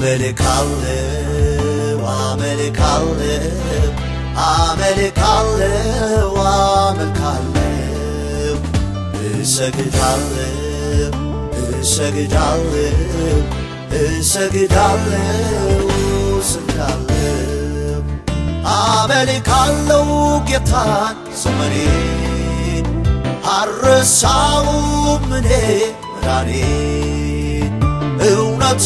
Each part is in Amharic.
አመልካለው አመልካለው አመልካለው አመልካለው እሰግዳለው እሰግዳለው እሰግዳለው እሰግዳለው አመልካለው ጌታን ዘመኔን አረሳውም እኔ መዳኔን እውነት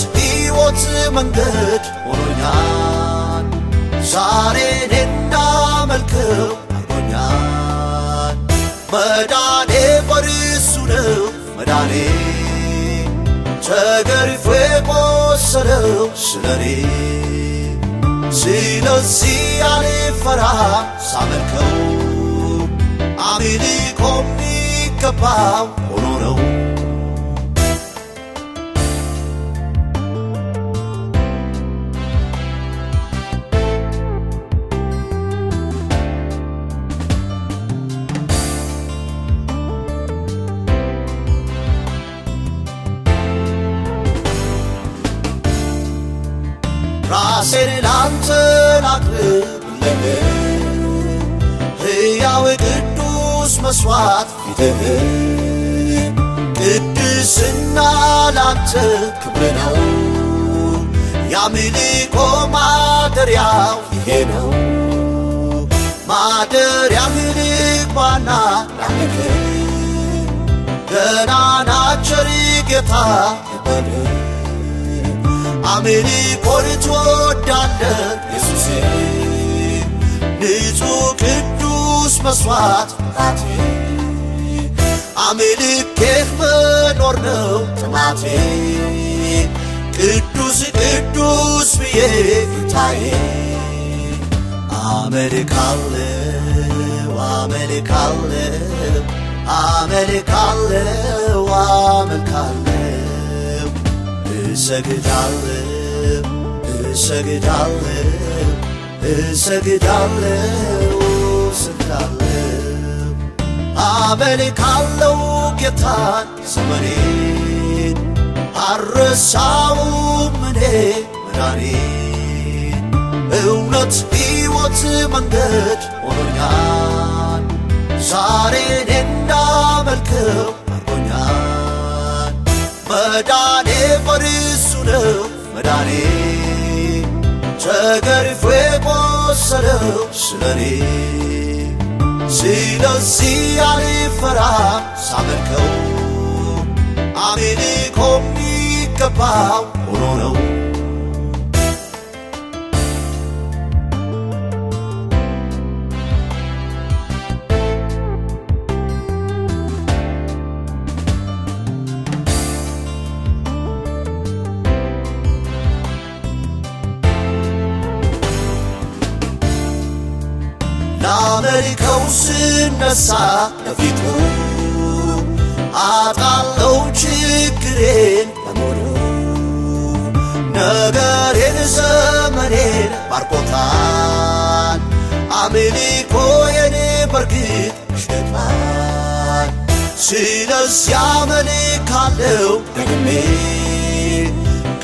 ሕይወት መንገድ ሆኖኛል። ዛሬ እኔ እንዳመልከው አድርጎኛል መዳኔ በርሱ ነው። መዳኔ ተገርፎ የቆሰለው ስለኔ። ስለዚህ አልፈራ ሳመልከው። አምልኮ የሚገባው ሆኖ ነው ራሴን ላንተ ላቅርብልህ ሕያው ቅዱስ መሥዋዕት ፊትህ ቅድስና ላንተ ክብር ነው። ያምልኮ ማደሪያው ይሄ ነው። ማደሪያህ ልግባና ላምልክህ ገናና ቸር ጌታ ይበልህ አምልኮን ትወዳለህ ኢየሱሴ። ንጹሕ ቅዱስ መሥዋዕት ጣቴ አምልኬህ መኖር ነው ጥማቴ። ቅዱስ ቅዱስ ብዬ ጌታዬ። አመልካለው አመልካለው አመልካለው አመልካለው እሰግዳለው እሰግዳለው እሰግዳለው እሰግዳለው አመልካለው ጌታን ዘመኔን አረሳውም እኔ መዳኔን እውነት ሕይወት መንገድ ሆኖኛል ዛሬ እኔ እንዳመልከው አድርጎኛል መዳኔ በርሱ ነው። መዳኔ ተገርፎ የቆሰለው ስለኔ። ስለዚህ አልፈራም ሳመልከው። አምልኮ የሚገባው ሆኖ ነው ላመልከው ስነሳ ለፊቱ አጣለው ችግሬን በሙሉ። ነገሬን ዘመኔን ባርኮታል አምልኮዬን በርግጥ ሽቷል ስለዚህ አመልካለው ደግሜ።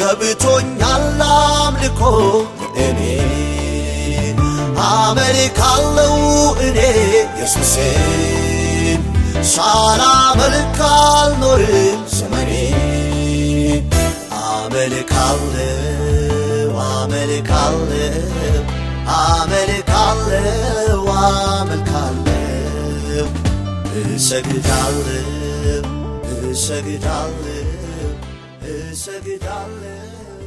ገብቶኛል አምልኮ እኔ አመልካለው እኔ ኢየሱሴን ሳላመልክ አልኖርም ዘመኔ አመልካለው አመልካለው አመልካለው አመልካለው እሰግዳለው እሰግዳለው እሰግዳለው